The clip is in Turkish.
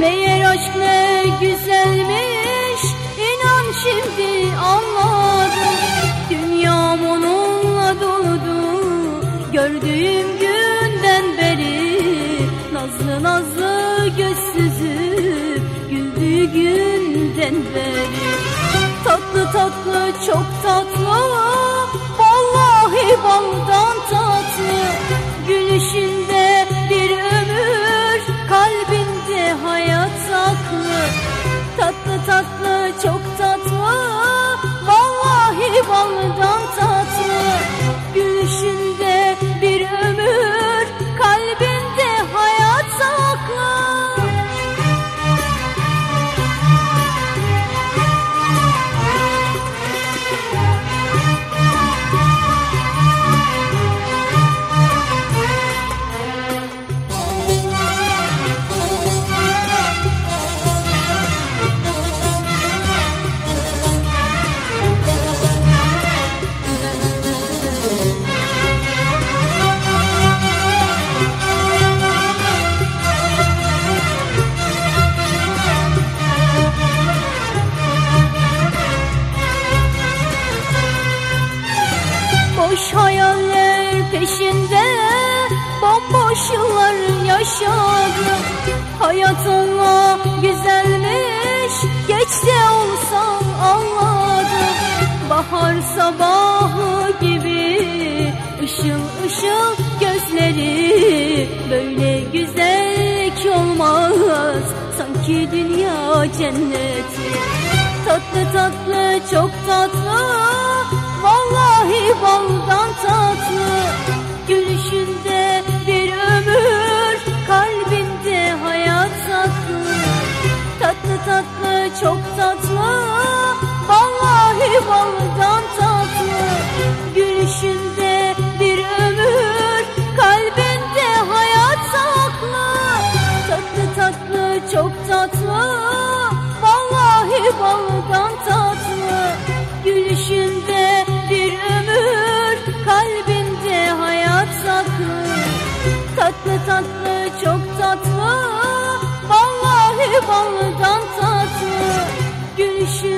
Meğer aşk ne güzelmiş inan şimdi anladım. Dünyam onunla doldu gördüğüm günden beri Nazlı nazlı gözsüzü güldüğü günden beri. Tatlı tatlı çok tatlı Vallahi peşinde Bomboş yıllar yaşadım güzelmiş Geç de olsam anladım Bahar sabahı gibi Işıl ışıl gözleri Böyle güzellik olmaz. Sanki dünya cenneti. Tatlı tatlı çok tatlı Tatlı tatlı çok tatlı. Vallahi baldan tatlı. Gülüşü